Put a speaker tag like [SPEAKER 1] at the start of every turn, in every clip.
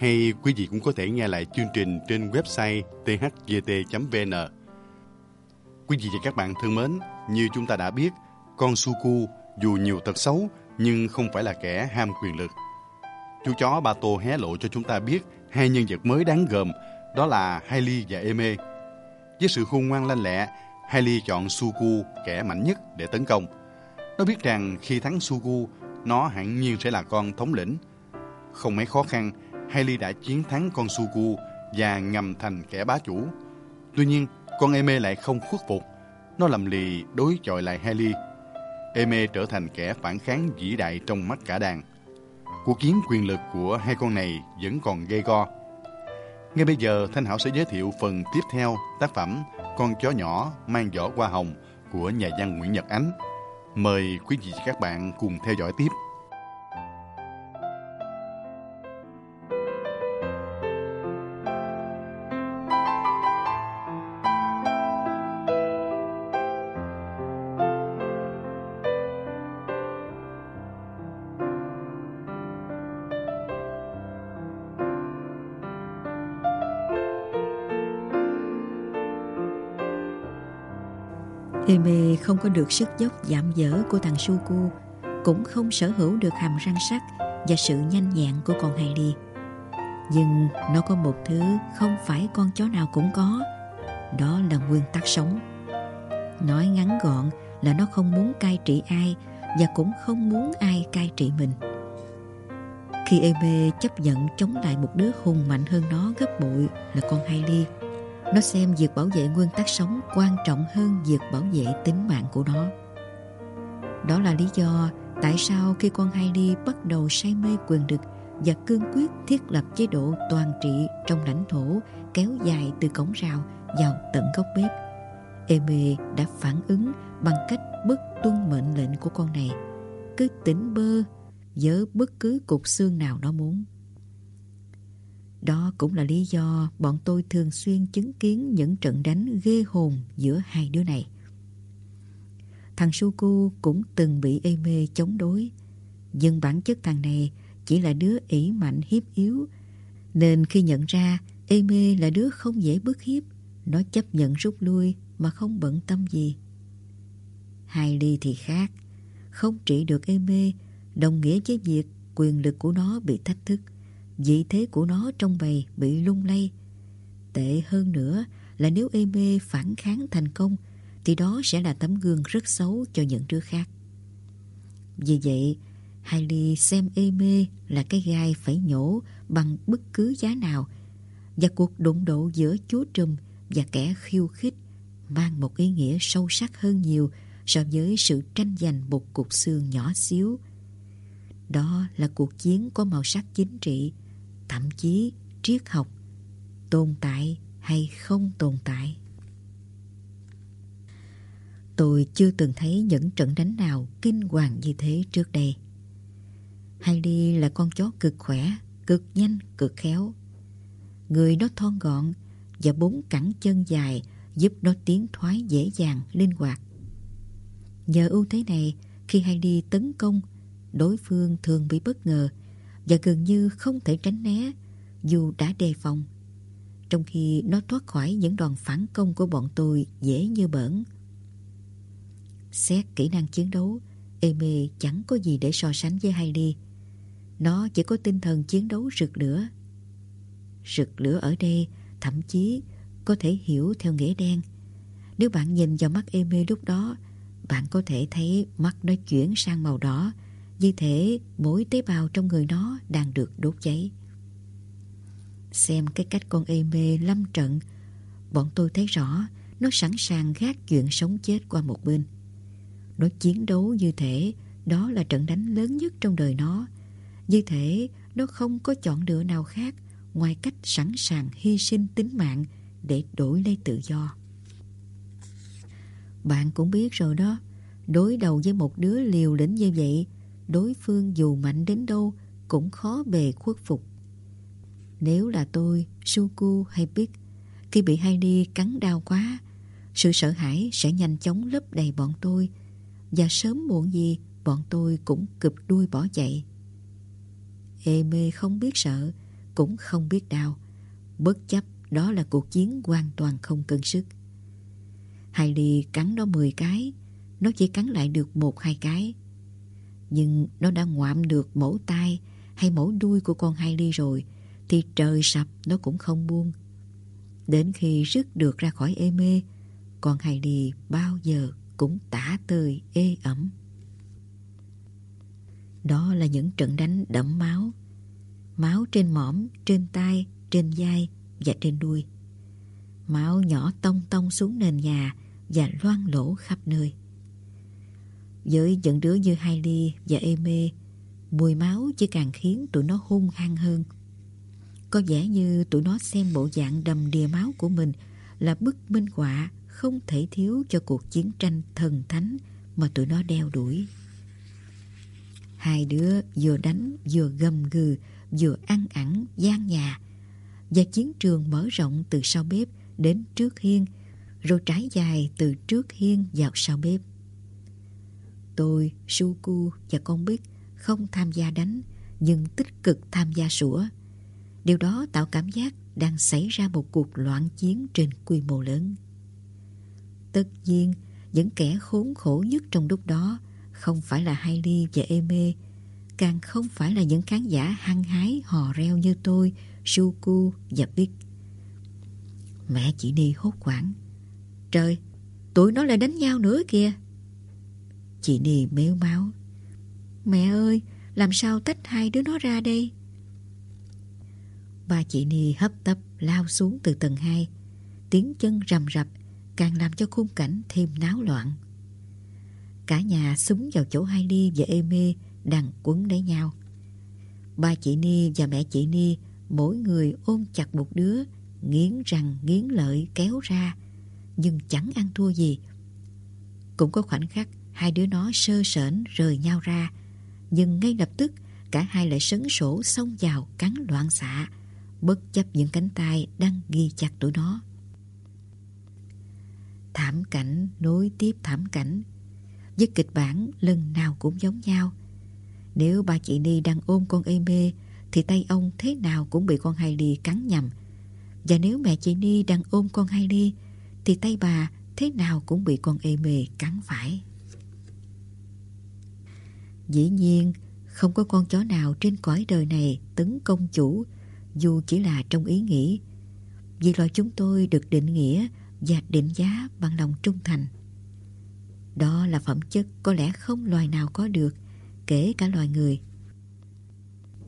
[SPEAKER 1] Hay quý vị cũng có thể nghe lại chương trình trên website thgt.vn. Quý vị và các bạn thân mến, như chúng ta đã biết, con Suku dù nhiều tật xấu nhưng không phải là kẻ ham quyền lực. Chú chó Ba Tô hé lộ cho chúng ta biết hai nhân vật mới đáng gờm, đó là Hailey và Eme. Với sự khôn ngoan lanh lẹ, Hailey chọn Suku kẻ mạnh nhất để tấn công. Nó biết rằng khi thắng Suku, nó hẳn nhiên sẽ là con thống lĩnh. Không mấy khó khăn, Hailey đã chiến thắng con Suku và ngầm thành kẻ bá chủ. Tuy nhiên, con Eme lại không khuất phục. Nó lầm lì đối chọi lại Hailey. Eme trở thành kẻ phản kháng vĩ đại trong mắt cả đàn. Cuộc chiến quyền lực của hai con này vẫn còn gây go. Ngay bây giờ, Thanh Hảo sẽ giới thiệu phần tiếp theo tác phẩm Con chó nhỏ mang vỏ hoa hồng của nhà văn Nguyễn Nhật Ánh. Mời quý vị và các bạn cùng theo dõi tiếp.
[SPEAKER 2] Có được sức dốc giảm dở của thằng Suku, Cũng không sở hữu được hàm răng sắc Và sự nhanh nhẹn của con Hailey Nhưng nó có một thứ không phải con chó nào cũng có, Đó là nguyên tắc sống. Nói ngắn gọn là nó không muốn cai trị ai Và cũng không muốn ai cai trị mình. Khi Eme chấp nhận chống lại một đứa hùng mạnh hơn nó gấp bội là con Hailey nó xem việc bảo vệ nguyên tắc sống quan trọng hơn việc bảo vệ tính mạng của nó. Đó là lý do tại sao khi con Heidi bắt đầu say mê quyền lực và cương quyết thiết lập chế độ toàn trị trong lãnh thổ kéo dài từ cổng rào vào tận góc bếp. Eme đã phản ứng bằng cách bất tuân mệnh lệnh của con này, cứ tỉnh bơ với bất cứ cục xương nào nó muốn. Đó cũng là lý do bọn tôi thường xuyên chứng kiến những trận đánh ghê hồn giữa hai đứa này. Thằng Suku cũng từng bị Eme chống đối. Nhưng bản chất thằng này chỉ là đứa ỷ mạnh hiếp yếu. Nên khi nhận ra Eme là đứa không dễ bức hiếp, nó chấp nhận rút lui mà không bận tâm gì. Hai ly thì khác. Không trị được Eme đồng nghĩa với việc quyền lực của nó bị thách thức vị thế của nó trong bầy bị lung lay. Tệ hơn nữa là nếu Eme phản kháng thành công thì đó sẽ là tấm gương rất xấu cho những đứa khác. Vì vậy, Hailey xem Eme là cái gai phải nhổ bằng bất cứ giá nào và cuộc đụng độ giữa chúa trùm và kẻ khiêu khích mang một ý nghĩa sâu sắc hơn nhiều so với sự tranh giành một cục xương nhỏ xíu. Đó là cuộc chiến có màu sắc chính trị thậm chí triết học tồn tại hay không tồn tại. Tôi chưa từng thấy những trận đánh nào kinh hoàng như thế trước đây. Heidi là con chó cực khỏe, cực nhanh, cực khéo. Người nó thon gọn và bốn cẳng chân dài giúp nó tiến thoái dễ dàng, linh hoạt. Nhờ ưu thế này, khi Heidi tấn công, đối phương thường bị bất ngờ và gần như không thể tránh né dù đã đề phòng. Trong khi nó thoát khỏi những đòn phản công của bọn tôi dễ như bỡn. Xét kỹ năng chiến đấu, Eme chẳng có gì để so sánh với Heidi. Nó chỉ có tinh thần chiến đấu rực lửa. Rực lửa ở đây thậm chí có thể hiểu theo nghĩa đen. Nếu bạn nhìn vào mắt Eme lúc đó, bạn có thể thấy mắt nó chuyển sang màu đỏ như thể mỗi tế bào trong người nó đang được đốt cháy. Xem cái cách con ê mê lâm trận, bọn tôi thấy rõ nó sẵn sàng gác chuyện sống chết qua một bên. Nó chiến đấu như thể đó là trận đánh lớn nhất trong đời nó. Như thể nó không có chọn lựa nào khác ngoài cách sẵn sàng hy sinh tính mạng để đổi lấy tự do. Bạn cũng biết rồi đó, đối đầu với một đứa liều lĩnh như vậy, đối phương dù mạnh đến đâu cũng khó bề khuất phục. Nếu là tôi, Suku hay Big, khi bị Heidi cắn đau quá, sự sợ hãi sẽ nhanh chóng lấp đầy bọn tôi và sớm muộn gì bọn tôi cũng cụp đuôi bỏ chạy. Ê mê không biết sợ, cũng không biết đau. Bất chấp đó là cuộc chiến hoàn toàn không cân sức. Heidi cắn nó 10 cái, nó chỉ cắn lại được một hai cái. Nhưng nó đã ngoạm được mẫu tai hay mẫu đuôi của con Heidi rồi, thì trời sập nó cũng không buông. Đến khi rứt được ra khỏi ê mê, con Heidi bao giờ cũng tả tơi ê ẩm. Đó là những trận đánh đẫm máu. Máu trên mỏm, trên tay, trên vai và trên đuôi. Máu nhỏ tông tông xuống nền nhà và loang lỗ khắp nơi. Với những đứa như Hailey và Eme, mùi máu chỉ càng khiến tụi nó hung hăng hơn. Có vẻ như tụi nó xem bộ dạng đầm đìa máu của mình là bức minh họa không thể thiếu cho cuộc chiến tranh thần thánh mà tụi nó đeo đuổi. Hai đứa vừa đánh vừa gầm gừ vừa ăn ẳng gian nhà và chiến trường mở rộng từ sau bếp đến trước hiên rồi trải dài từ trước hiên vào sau bếp. Tôi, Suku và con Bích không tham gia đánh nhưng tích cực tham gia sủa. Điều đó tạo cảm giác đang xảy ra một cuộc loạn chiến trên quy mô lớn. Tất nhiên, những kẻ khốn khổ nhất trong lúc đó không phải là Hailey và Eme, càng không phải là những khán giả hăng hái hò reo như tôi, Suku và Vic. Mẹ chị Ni hốt quảng. Trời, tụi nó lại đánh nhau nữa kìa. Chị Ni méo máu. Mẹ ơi, làm sao tách hai đứa nó ra đây? Ba chị Ni hấp tấp lao xuống từ tầng 2. Tiếng chân rầm rập càng làm cho khung cảnh thêm náo loạn. Cả nhà súng vào chỗ hai Ni và Ê Mê đang quấn lấy nhau. Ba chị Ni và mẹ chị Ni mỗi người ôm chặt một đứa, nghiến răng nghiến lợi kéo ra, nhưng chẳng ăn thua gì. Cũng có khoảnh khắc hai đứa nó sơ sởn rời nhau ra, nhưng ngay lập tức cả hai lại sấn sổ xông vào cắn loạn xạ, bất chấp những cánh tay đang ghi chặt tụi nó. Thảm cảnh nối tiếp thảm cảnh, với kịch bản lần nào cũng giống nhau. Nếu ba chị Ni đang ôm con ê mê thì tay ông thế nào cũng bị con hai ly cắn nhầm. Và nếu mẹ chị Ni đang ôm con hai ly thì tay bà thế nào cũng bị con ê mê cắn phải. Dĩ nhiên, không có con chó nào trên cõi đời này tấn công chủ dù chỉ là trong ý nghĩ. Vì loài chúng tôi được định nghĩa và định giá bằng lòng trung thành. Đó là phẩm chất có lẽ không loài nào có được, kể cả loài người.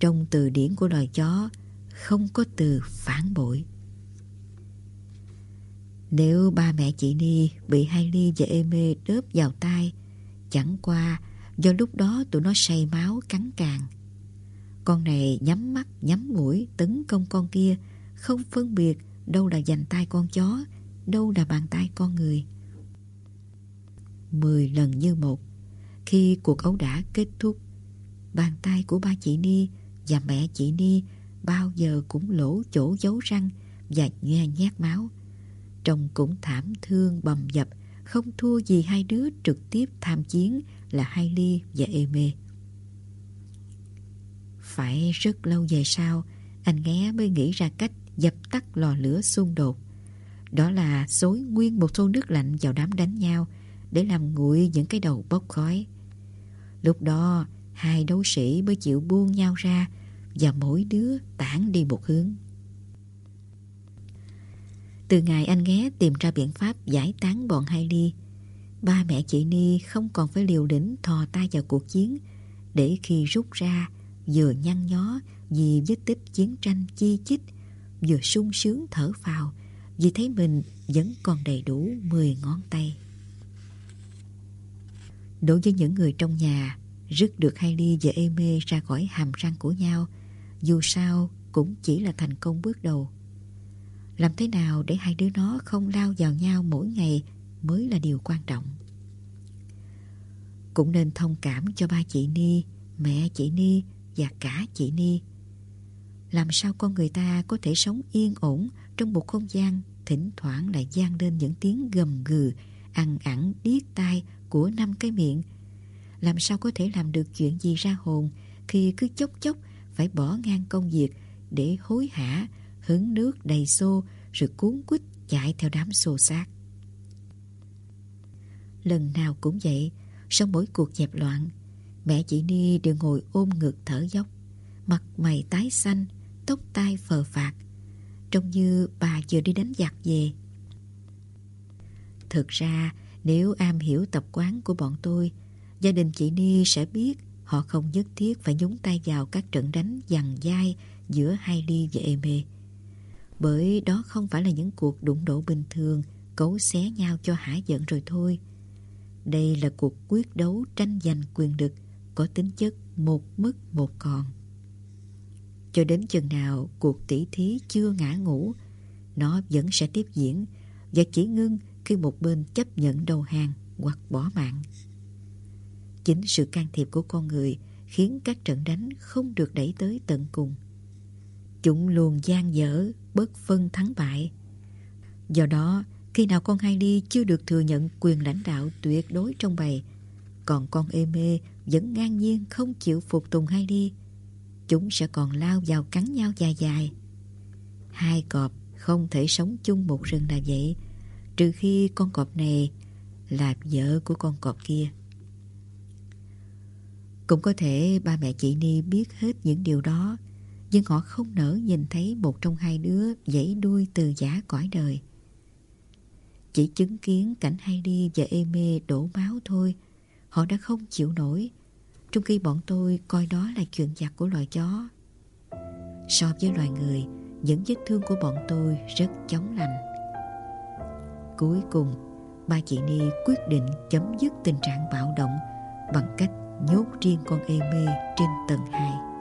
[SPEAKER 2] Trong từ điển của loài chó không có từ phản bội. Nếu ba mẹ chị Ni bị hai ly và ê mê đớp vào tai, chẳng qua do lúc đó tụi nó say máu cắn càng. Con này nhắm mắt, nhắm mũi, tấn công con kia, không phân biệt đâu là dành tay con chó, đâu là bàn tay con người. Mười lần như một, khi cuộc ấu đả kết thúc, bàn tay của ba chị Ni và mẹ chị Ni bao giờ cũng lỗ chỗ giấu răng và nghe nhát máu. Trông cũng thảm thương bầm dập, không thua gì hai đứa trực tiếp tham chiến là Hai Ly và Eme. Phải rất lâu về sau, anh nghe mới nghĩ ra cách dập tắt lò lửa xung đột. Đó là xối nguyên một xô nước lạnh vào đám đánh nhau để làm nguội những cái đầu bốc khói. Lúc đó, hai đấu sĩ mới chịu buông nhau ra và mỗi đứa tản đi một hướng. Từ ngày anh ghé tìm ra biện pháp giải tán bọn hai ly, ba mẹ chị Ni không còn phải liều lĩnh thò tay vào cuộc chiến để khi rút ra vừa nhăn nhó vì vết tích chiến tranh chi chít vừa sung sướng thở phào vì thấy mình vẫn còn đầy đủ 10 ngón tay. Đối với những người trong nhà, rứt được hai ly và ê mê ra khỏi hàm răng của nhau, dù sao cũng chỉ là thành công bước đầu. Làm thế nào để hai đứa nó không lao vào nhau mỗi ngày mới là điều quan trọng. Cũng nên thông cảm cho ba chị Ni, mẹ chị Ni và cả chị Ni. Làm sao con người ta có thể sống yên ổn trong một không gian thỉnh thoảng lại gian lên những tiếng gầm gừ, ăn ẳng điếc tai của năm cái miệng. Làm sao có thể làm được chuyện gì ra hồn khi cứ chốc chốc phải bỏ ngang công việc để hối hả, hứng nước đầy xô rồi cuốn quýt chạy theo đám xô xác. Lần nào cũng vậy, sau mỗi cuộc dẹp loạn, mẹ chị Ni đều ngồi ôm ngực thở dốc, mặt mày tái xanh, tóc tai phờ phạt, trông như bà vừa đi đánh giặc về. Thực ra, nếu am hiểu tập quán của bọn tôi, gia đình chị Ni sẽ biết họ không nhất thiết phải nhúng tay vào các trận đánh dằn dai giữa hai ly và Eme. Bởi đó không phải là những cuộc đụng độ bình thường, cấu xé nhau cho hả giận rồi thôi. Đây là cuộc quyết đấu tranh giành quyền lực có tính chất một mất một còn. Cho đến chừng nào cuộc tỷ thí chưa ngã ngủ, nó vẫn sẽ tiếp diễn và chỉ ngưng khi một bên chấp nhận đầu hàng hoặc bỏ mạng. Chính sự can thiệp của con người khiến các trận đánh không được đẩy tới tận cùng. Chúng luôn gian dở, bất phân thắng bại. Do đó, khi nào con hai ly chưa được thừa nhận quyền lãnh đạo tuyệt đối trong bầy, còn con ê mê vẫn ngang nhiên không chịu phục tùng hai ly, chúng sẽ còn lao vào cắn nhau dài dài. Hai cọp không thể sống chung một rừng là vậy, trừ khi con cọp này là vợ của con cọp kia. Cũng có thể ba mẹ chị Ni biết hết những điều đó, nhưng họ không nỡ nhìn thấy một trong hai đứa dãy đuôi từ giả cõi đời. Chỉ chứng kiến cảnh hay đi và ê mê đổ máu thôi, họ đã không chịu nổi, trong khi bọn tôi coi đó là chuyện giặc của loài chó. So với loài người, những vết thương của bọn tôi rất chóng lành. Cuối cùng, ba chị Ni quyết định chấm dứt tình trạng bạo động bằng cách nhốt riêng con ê mê trên tầng 2.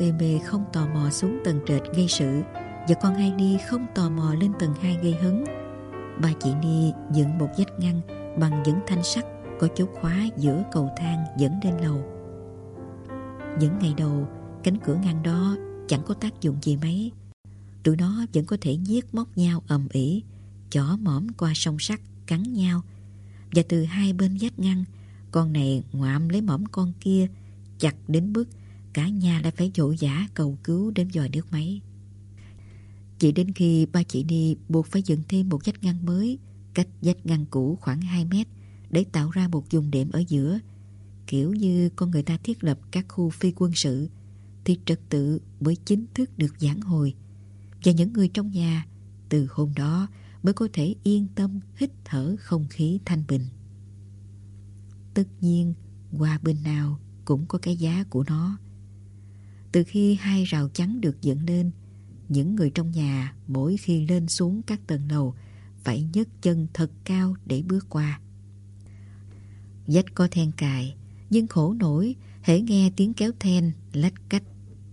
[SPEAKER 2] Để con không tò mò xuống tầng trệt gây sự và con Hai Ni không tò mò lên tầng hai gây hấn. Ba chị Ni dựng một vách ngăn bằng những thanh sắt có chốt khóa giữa cầu thang dẫn lên lầu. Những ngày đầu, cánh cửa ngăn đó chẳng có tác dụng gì mấy. Tụi nó vẫn có thể giết móc nhau ầm ĩ, chỏ mõm qua sông sắt, cắn nhau. Và từ hai bên vách ngăn, con này ngoạm lấy mõm con kia, chặt đến bước. Cả nhà lại phải dỗ dã cầu cứu đến dòi nước máy. Chỉ đến khi ba chị đi buộc phải dựng thêm một vách ngăn mới, Cách vách ngăn cũ khoảng 2 mét, Để tạo ra một vùng đệm ở giữa, Kiểu như con người ta thiết lập các khu phi quân sự, Thì trật tự mới chính thức được giảng hồi. Và những người trong nhà, Từ hôm đó mới có thể yên tâm hít thở không khí thanh bình. Tất nhiên hòa bình nào cũng có cái giá của nó từ khi hai rào chắn được dựng lên, những người trong nhà mỗi khi lên xuống các tầng lầu phải nhấc chân thật cao để bước qua. Dách có then cài, nhưng khổ nổi hễ nghe tiếng kéo then lách cách.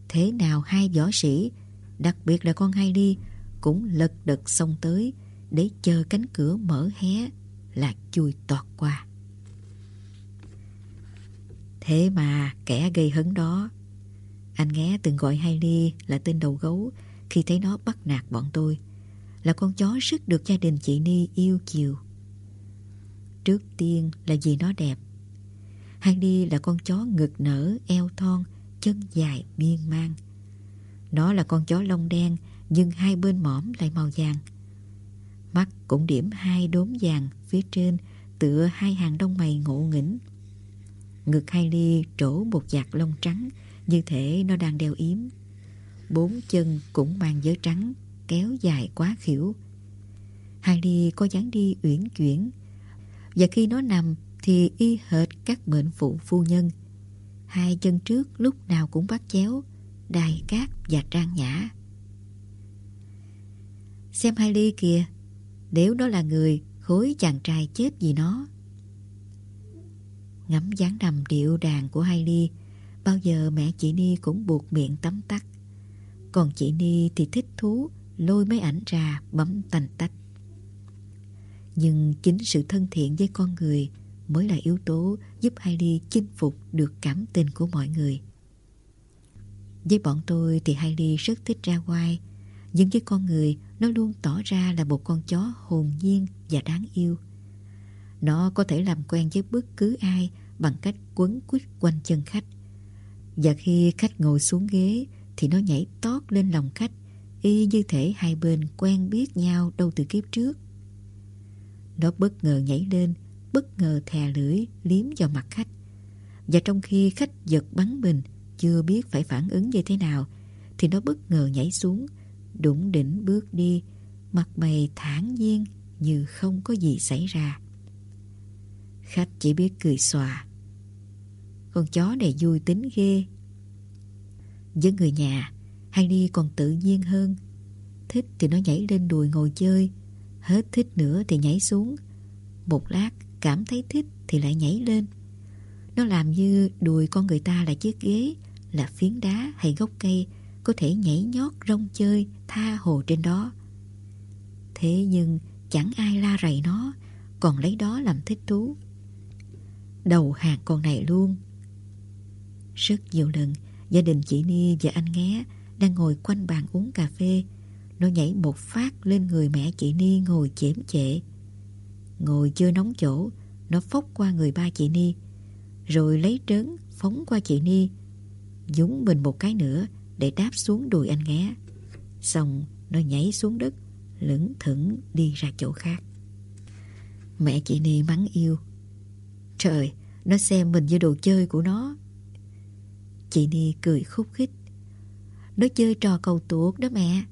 [SPEAKER 2] Thế nào hai võ sĩ, đặc biệt là con hai đi, cũng lật đật xông tới để chờ cánh cửa mở hé là chui tọt qua. Thế mà kẻ gây hấn đó anh nghe từng gọi Hailey là tên đầu gấu khi thấy nó bắt nạt bọn tôi. Là con chó rất được gia đình chị Ni yêu chiều. Trước tiên là vì nó đẹp. Hailey là con chó ngực nở, eo thon, chân dài, miên mang Nó là con chó lông đen nhưng hai bên mõm lại màu vàng. Mắt cũng điểm hai đốm vàng phía trên tựa hai hàng đông mày ngộ nghĩnh. Ngực Hailey trổ một vạt lông trắng như thể nó đang đeo yếm. Bốn chân cũng mang giới trắng kéo dài quá khỉu. đi có dáng đi uyển chuyển và khi nó nằm thì y hệt các mệnh phụ phu nhân. Hai chân trước lúc nào cũng bắt chéo, đài cát và trang nhã. Xem Hailey kìa, nếu nó là người, khối chàng trai chết vì nó. Ngắm dáng nằm điệu đàn của Hailey, bao giờ mẹ chị Ni cũng buộc miệng tắm tắt. Còn chị Ni thì thích thú, lôi mấy ảnh ra bấm tành tách. Nhưng chính sự thân thiện với con người mới là yếu tố giúp Hailey chinh phục được cảm tình của mọi người. Với bọn tôi thì Hailey rất thích ra ngoài nhưng với con người nó luôn tỏ ra là một con chó hồn nhiên và đáng yêu. Nó có thể làm quen với bất cứ ai bằng cách quấn quýt quanh chân khách. Và khi khách ngồi xuống ghế thì nó nhảy tót lên lòng khách y như thể hai bên quen biết nhau đâu từ kiếp trước. Nó bất ngờ nhảy lên, bất ngờ thè lưỡi liếm vào mặt khách. Và trong khi khách giật bắn mình, chưa biết phải phản ứng như thế nào, thì nó bất ngờ nhảy xuống, đủng đỉnh bước đi, mặt mày thản nhiên như không có gì xảy ra. Khách chỉ biết cười xòa. Con chó này vui tính ghê. Với người nhà, hay đi còn tự nhiên hơn. Thích thì nó nhảy lên đùi ngồi chơi, hết thích nữa thì nhảy xuống. Một lát cảm thấy thích thì lại nhảy lên. Nó làm như đùi con người ta là chiếc ghế, là phiến đá hay gốc cây, có thể nhảy nhót rong chơi, tha hồ trên đó. Thế nhưng chẳng ai la rầy nó, còn lấy đó làm thích thú. Đầu hàng con này luôn. Rất nhiều lần, gia đình chị Ni và anh Nghé đang ngồi quanh bàn uống cà phê. Nó nhảy một phát lên người mẹ chị Ni ngồi chễm chệ. Ngồi chưa nóng chỗ, nó phóc qua người ba chị Ni, rồi lấy trớn phóng qua chị Ni, dúng mình một cái nữa để đáp xuống đùi anh Nghé. Xong nó nhảy xuống đất, lững thững đi ra chỗ khác. Mẹ chị Ni mắng yêu. Trời, nó xem mình như đồ chơi của nó. Chị Ni cười khúc khích. Nó chơi trò cầu tuột đó mẹ.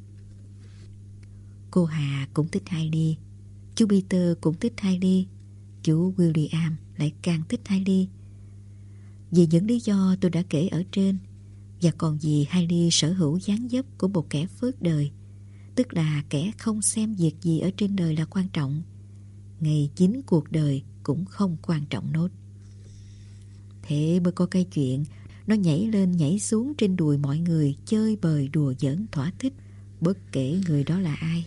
[SPEAKER 2] Cô Hà cũng thích Heidi. Chú Peter cũng thích Heidi. Chú William lại càng thích Heidi. Vì những lý do tôi đã kể ở trên, và còn vì Heidi sở hữu dáng dấp của một kẻ phớt đời, tức là kẻ không xem việc gì ở trên đời là quan trọng, ngày chính cuộc đời cũng không quan trọng nốt thế mới có cái chuyện nó nhảy lên nhảy xuống trên đùi mọi người, chơi bời đùa giỡn thỏa thích bất kể người đó là ai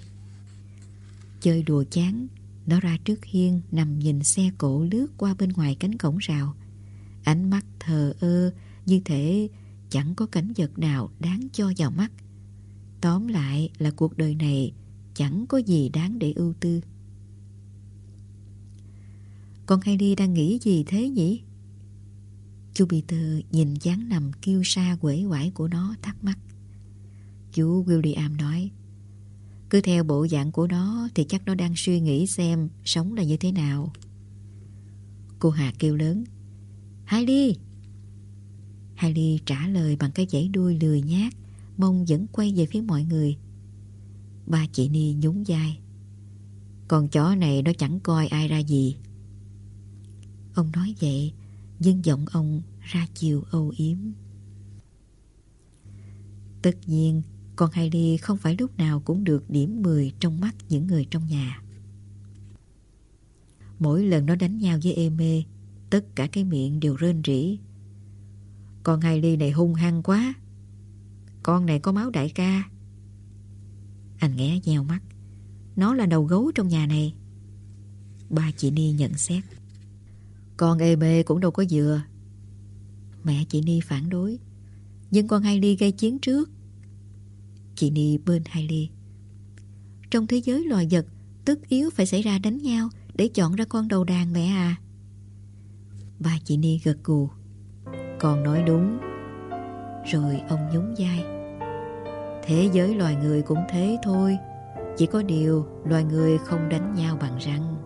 [SPEAKER 2] chơi đùa chán, nó ra trước hiên, nằm nhìn xe cộ lướt qua bên ngoài cánh cổng rào ánh mắt thờ ơ, như thể chẳng có cảnh vật nào đáng cho vào mắt Tóm lại là cuộc đời này chẳng có gì đáng để ưu tư. Con Hailey đang nghĩ gì thế nhỉ? Chú Tư nhìn dáng nằm kêu sa quể quải của nó thắc mắc. Chú William nói, Cứ theo bộ dạng của nó Thì chắc nó đang suy nghĩ xem Sống là như thế nào Cô Hà kêu lớn, Hailey! Hailey trả lời bằng cái dãy đuôi lười nhát Mông vẫn quay về phía mọi người Ba chị Ni nhún vai, Con chó này nó chẳng coi ai ra gì Ông nói vậy nhưng giọng ông ra chiều âu yếm. Tất nhiên, Con Heidi không phải lúc nào cũng được điểm 10 trong mắt những người trong nhà. Mỗi lần nó đánh nhau với Eme Tất cả cái miệng đều rên rỉ. Con Heidi này hung hăng quá. Con này có máu đại ca. Anh nghe nheo mắt. Nó là đầu gấu trong nhà này. Ba chị Ni nhận xét. Con ê bê cũng đâu có dừa Mẹ chị Ni phản đối. Nhưng con Hailey gây chiến trước. Chị Ni bên Hailey Trong thế giới loài vật Tức yếu phải xảy ra đánh nhau Để chọn ra con đầu đàn mẹ à. Bà chị Ni gật gù. Con nói đúng. Rồi ông nhún vai. Thế giới loài người cũng thế thôi. Chỉ có điều loài người không đánh nhau bằng răng.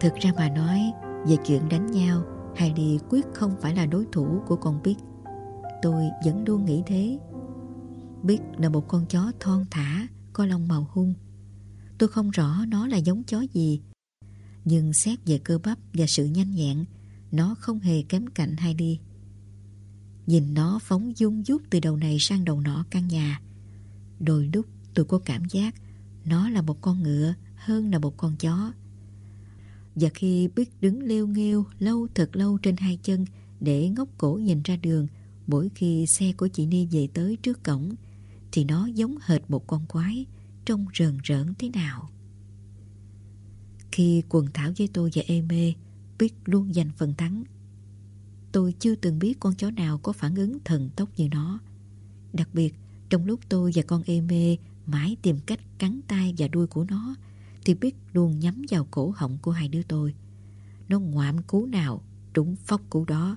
[SPEAKER 2] Thực ra mà nói, về chuyện đánh nhau, Heidi quyết không phải là đối thủ của con biết. Tôi vẫn luôn nghĩ thế. Biết là một con chó thon thả, có lông màu hung. Tôi không rõ nó là giống chó gì, nhưng xét về cơ bắp và sự nhanh nhẹn, nó không hề kém cạnh Heidi. Nhìn nó phóng dung dút từ đầu này sang đầu nọ căn nhà. Đôi lúc tôi có cảm giác nó là một con ngựa hơn là một con chó. Và khi biết đứng leo nghêu lâu thật lâu trên hai chân để ngóc cổ nhìn ra đường mỗi khi xe của chị Ni về tới trước cổng thì nó giống hệt một con quái trông rờn rợn thế nào. Khi quần thảo với tôi và ê mê biết luôn giành phần thắng. Tôi chưa từng biết con chó nào có phản ứng thần tốc như nó. Đặc biệt, trong lúc tôi và con ê mê mãi tìm cách cắn tay và đuôi của nó thì biết luôn nhắm vào cổ họng của hai đứa tôi. Nó ngoạm cú nào, trúng phóc cú đó.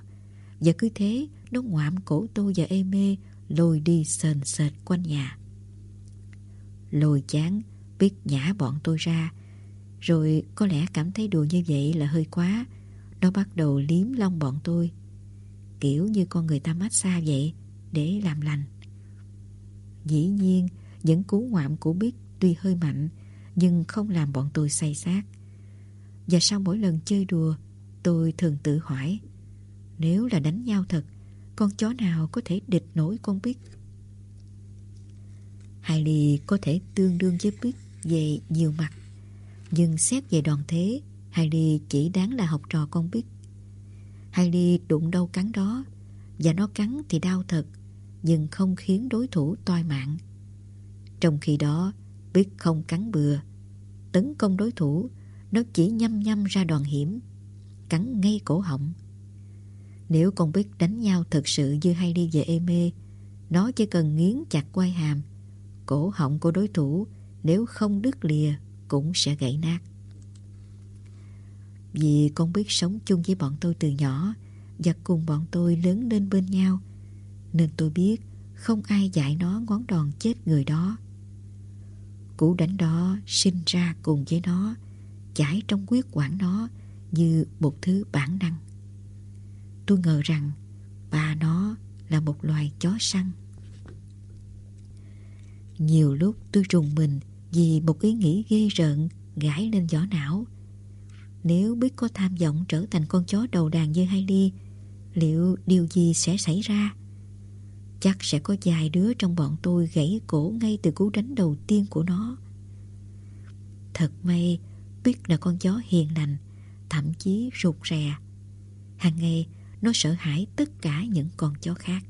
[SPEAKER 2] Và cứ thế, nó ngoạm cổ tôi và ê mê, lôi đi sền sệt quanh nhà. Lôi chán, biết nhả bọn tôi ra. Rồi có lẽ cảm thấy đùa như vậy là hơi quá. Nó bắt đầu liếm lông bọn tôi. Kiểu như con người ta massage vậy, để làm lành. Dĩ nhiên, những cú ngoạm của Biết tuy hơi mạnh, nhưng không làm bọn tôi say sát. Và sau mỗi lần chơi đùa, tôi thường tự hỏi, nếu là đánh nhau thật, con chó nào có thể địch nổi con Bích? Hailey có thể tương đương với Bích về nhiều mặt, nhưng xét về đoàn thế, Hailey chỉ đáng là học trò con Bích. Hailey đụng đâu cắn đó, và nó cắn thì đau thật, nhưng không khiến đối thủ toi mạng. Trong khi đó, Bích không cắn bừa, tấn công đối thủ, nó chỉ nhăm nhăm ra đòn hiểm, cắn ngay cổ họng. Nếu con biết đánh nhau thật sự như hay đi về ê mê, nó chỉ cần nghiến chặt quai hàm, cổ họng của đối thủ nếu không đứt lìa cũng sẽ gãy nát. Vì con biết sống chung với bọn tôi từ nhỏ và cùng bọn tôi lớn lên bên nhau, nên tôi biết không ai dạy nó ngón đòn chết người đó. Cú đánh đó sinh ra cùng với nó, chảy trong huyết quản nó như một thứ bản năng. Tôi ngờ rằng ba nó là một loài chó săn. Nhiều lúc tôi trùng mình vì một ý nghĩ ghê rợn gãi lên vỏ não. Nếu biết có tham vọng trở thành con chó đầu đàn như Hailey, liệu điều gì sẽ xảy ra? Chắc sẽ có vài đứa trong bọn tôi gãy cổ ngay từ cú đánh đầu tiên của nó. Thật may, biết là con chó hiền lành, thậm chí rụt rè. Hàng ngày, nó sợ hãi tất cả những con chó khác.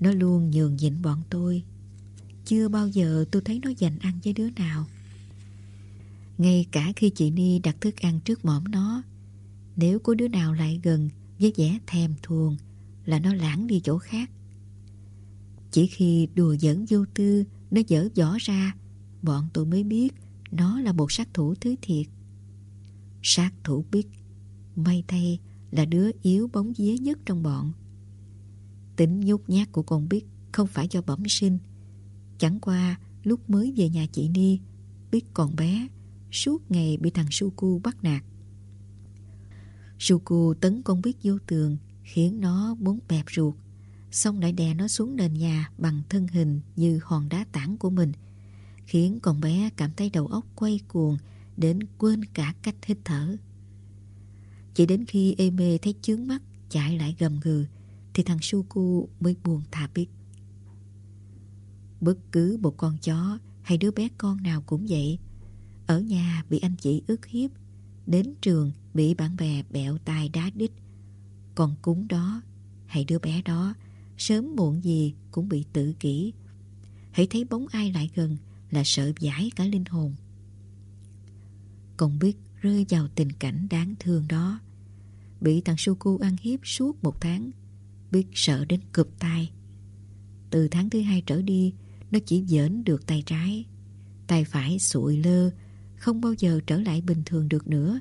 [SPEAKER 2] Nó luôn nhường nhịn bọn tôi. Chưa bao giờ tôi thấy nó dành ăn với đứa nào. Ngay cả khi chị Ni đặt thức ăn trước mõm nó, nếu có đứa nào lại gần với vẻ thèm thuồng, là nó lãng đi chỗ khác. Chỉ khi đùa giỡn vô tư, nó dở vỏ ra, bọn tôi mới biết nó là một sát thủ thứ thiệt. Sát thủ biết, may thay là đứa yếu bóng vía nhất trong bọn. Tính nhút nhát của con biết không phải do bẩm sinh. Chẳng qua lúc mới về nhà chị Ni, biết còn bé, suốt ngày bị thằng Suku bắt nạt. Suku tấn công biết vô tường, khiến nó muốn bẹp ruột, xong lại đè nó xuống nền nhà bằng thân hình như hòn đá tảng của mình, khiến con bé cảm thấy đầu óc quay cuồng đến quên cả cách hít thở. Chỉ đến khi ê mê thấy chướng mắt chạy lại gầm gừ thì thằng Suku mới buồn thà biết. Bất cứ một con chó hay đứa bé con nào cũng vậy. Ở nhà bị anh chị ức hiếp, đến trường bị bạn bè bẹo tai đá đít, còn cúng đó hãy đứa bé đó sớm muộn gì cũng bị tự kỷ. Hãy thấy bóng ai lại gần là sợ giải cả linh hồn. Còn biết rơi vào tình cảnh đáng thương đó. Bị thằng Suku ăn hiếp suốt một tháng, biết sợ đến cụp tay. Từ tháng thứ hai trở đi, nó chỉ dễn được tay trái. Tay phải sụi lơ, không bao giờ trở lại bình thường được nữa,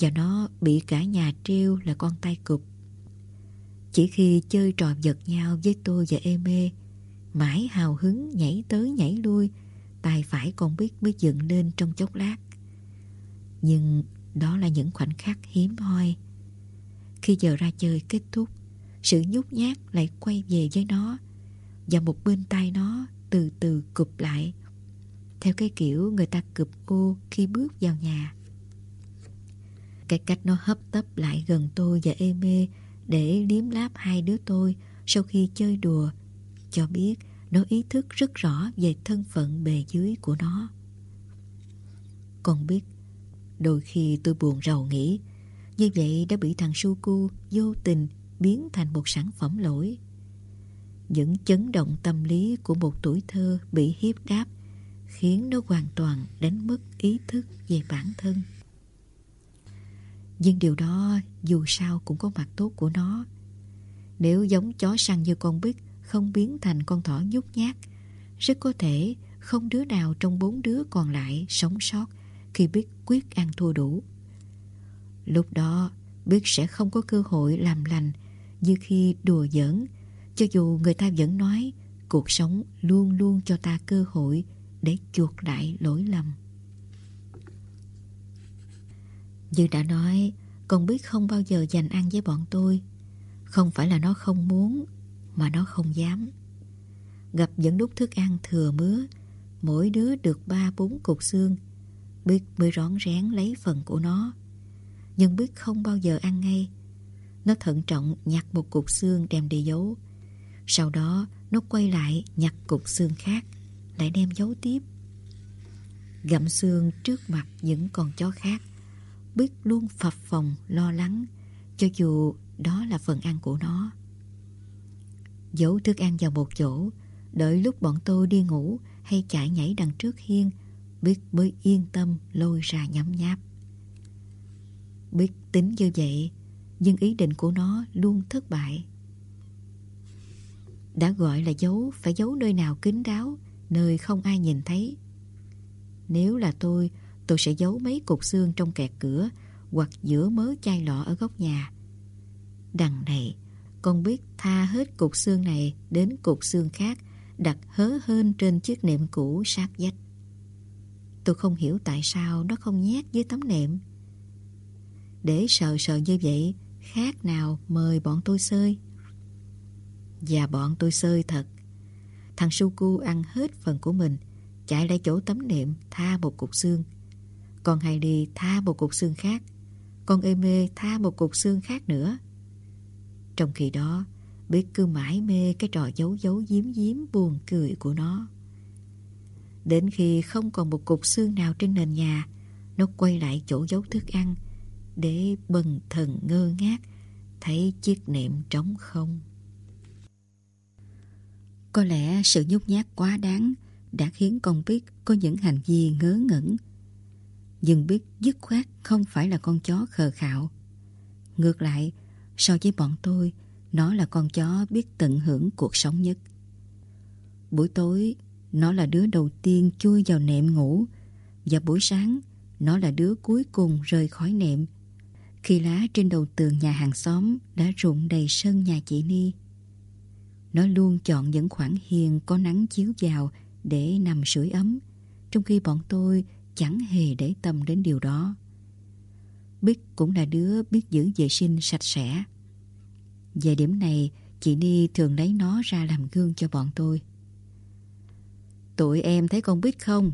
[SPEAKER 2] và nó bị cả nhà treo là con tay cụp. Chỉ khi chơi trò giật nhau với tôi và Eme, mãi hào hứng nhảy tới nhảy lui, tài phải còn biết mới dựng lên trong chốc lát. Nhưng đó là những khoảnh khắc hiếm hoi. Khi giờ ra chơi kết thúc, sự nhút nhát lại quay về với nó và một bên tay nó từ từ cụp lại theo cái kiểu người ta cụp ô khi bước vào nhà. Cái cách nó hấp tấp lại gần tôi và ê mê để liếm láp hai đứa tôi sau khi chơi đùa, cho biết nó ý thức rất rõ về thân phận bề dưới của nó. Còn biết, đôi khi tôi buồn rầu nghĩ, như vậy đã bị thằng Suku vô tình biến thành một sản phẩm lỗi. Những chấn động tâm lý của một tuổi thơ bị hiếp đáp khiến nó hoàn toàn đánh mất ý thức về bản thân. Nhưng điều đó dù sao cũng có mặt tốt của nó. Nếu giống chó săn như con Bích không biến thành con thỏ nhút nhát, rất có thể không đứa nào trong bốn đứa còn lại sống sót khi biết quyết ăn thua đủ. Lúc đó, biết sẽ không có cơ hội làm lành như khi đùa giỡn, cho dù người ta vẫn nói cuộc sống luôn luôn cho ta cơ hội để chuộc lại lỗi lầm. Như đã nói, con biết không bao giờ dành ăn với bọn tôi. Không phải là nó không muốn, mà nó không dám. Gặp những lúc thức ăn thừa mứa, mỗi đứa được ba bốn cục xương, Biết mới rón rén lấy phần của nó. Nhưng Biết không bao giờ ăn ngay. Nó thận trọng nhặt một cục xương đem đi giấu. Sau đó nó quay lại nhặt cục xương khác, lại đem giấu tiếp. Gặm xương trước mặt những con chó khác. Biết luôn phập phòng lo lắng cho dù đó là phần ăn của nó. Giấu thức ăn vào một chỗ, đợi lúc bọn tôi đi ngủ hay chạy nhảy đằng trước hiên, Biết mới yên tâm lôi ra nhấm nháp. Biết tính như vậy, nhưng ý định của nó luôn thất bại. Đã gọi là giấu, phải giấu nơi nào kín đáo, nơi không ai nhìn thấy. Nếu là tôi, tôi sẽ giấu mấy cục xương trong kẹt cửa hoặc giữa mớ chai lọ ở góc nhà. Đằng này, con biết tha hết cục xương này đến cục xương khác đặt hớ hơn trên chiếc nệm cũ sát vách. Tôi không hiểu tại sao nó không nhét dưới tấm nệm. Để sờ sờ như vậy, khác nào mời bọn tôi sơi. Và bọn tôi sơi thật. Thằng Suku ăn hết phần của mình, chạy lại chỗ tấm nệm tha một cục xương. Còn đi tha một cục xương khác. Con mê tha một cục xương khác nữa. Trong khi đó, biết cứ mãi mê cái trò giấu giấu giếm giếm buồn cười của nó. Đến khi không còn một cục xương nào trên nền nhà, nó quay lại chỗ giấu thức ăn để bần thần ngơ ngác thấy chiếc nệm trống không. Có lẽ sự nhút nhát quá đáng đã khiến con biết có những hành vi ngớ ngẩn. Nhưng biết dứt khoát không phải là con chó khờ khạo. Ngược lại, so với bọn tôi, nó là con chó biết tận hưởng cuộc sống nhất. Buổi tối, nó là đứa đầu tiên chui vào nệm ngủ và buổi sáng nó là đứa cuối cùng rời khỏi nệm khi lá trên đầu tường nhà hàng xóm đã rụng đầy sân nhà chị Ni. Nó luôn chọn những khoảng hiền có nắng chiếu vào để nằm sưởi ấm, trong khi bọn tôi chẳng hề để tâm đến điều đó. Bích cũng là đứa biết giữ vệ sinh sạch sẽ. Về điểm này, chị Ni thường lấy nó ra làm gương cho bọn tôi. Tụi em thấy con Bích không?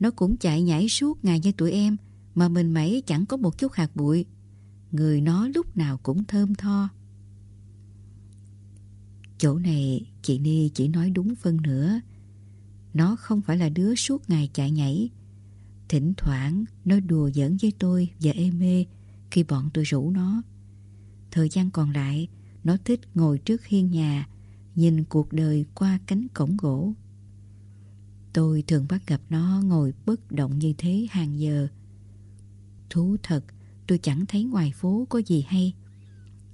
[SPEAKER 2] Nó cũng chạy nhảy suốt ngày như tụi em, mà mình mẩy chẳng có một chút hạt bụi. Người nó lúc nào cũng thơm tho. Chỗ này chị Ni chỉ nói đúng phân nữa. Nó không phải là đứa suốt ngày chạy nhảy. Thỉnh thoảng nó đùa giỡn với tôi và ê mê khi bọn tôi rủ nó. Thời gian còn lại, nó thích ngồi trước hiên nhà, nhìn cuộc đời qua cánh cổng gỗ. Tôi thường bắt gặp nó ngồi bất động như thế hàng giờ. Thú thật, tôi chẳng thấy ngoài phố có gì hay.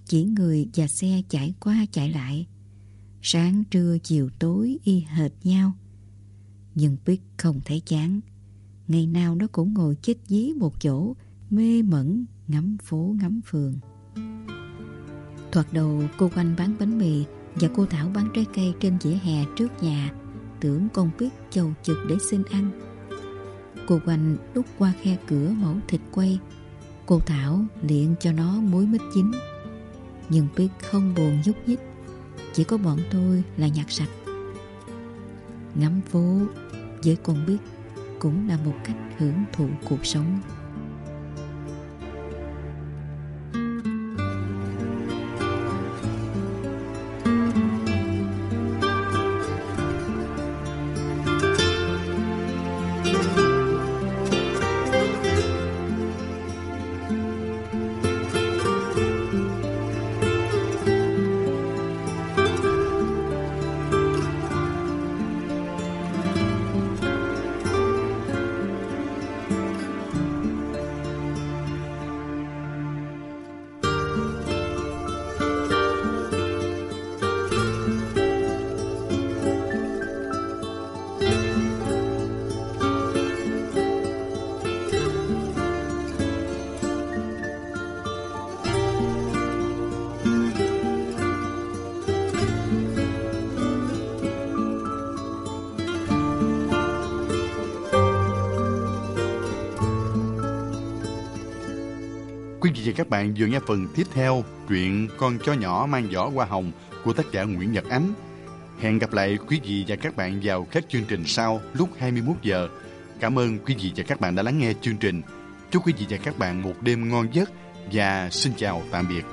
[SPEAKER 2] Chỉ người và xe chạy qua chạy lại. Sáng trưa chiều tối y hệt nhau. Nhưng Pick không thấy chán. Ngày nào nó cũng ngồi chết dí một chỗ, mê mẩn, ngắm phố ngắm phường. Thoạt đầu cô quanh bán bánh mì và cô Thảo bán trái cây trên vỉa hè trước nhà, tưởng con biết chầu chực để xin ăn. Cô quanh đút qua khe cửa mẫu thịt quay, cô Thảo liện cho nó muối mít chín. Nhưng biết không buồn nhúc nhích, chỉ có bọn tôi là nhặt sạch. Ngắm phố với con biết cũng là một cách hưởng thụ cuộc sống.
[SPEAKER 1] Chị và các bạn vừa nghe phần tiếp theo, truyện Con chó nhỏ mang giỏ hoa hồng của tác giả Nguyễn Nhật Ánh. Hẹn gặp lại quý vị và các bạn vào các chương trình sau lúc 21 giờ. Cảm ơn quý vị và các bạn đã lắng nghe chương trình. Chúc quý vị và các bạn một đêm ngon giấc và xin chào tạm biệt.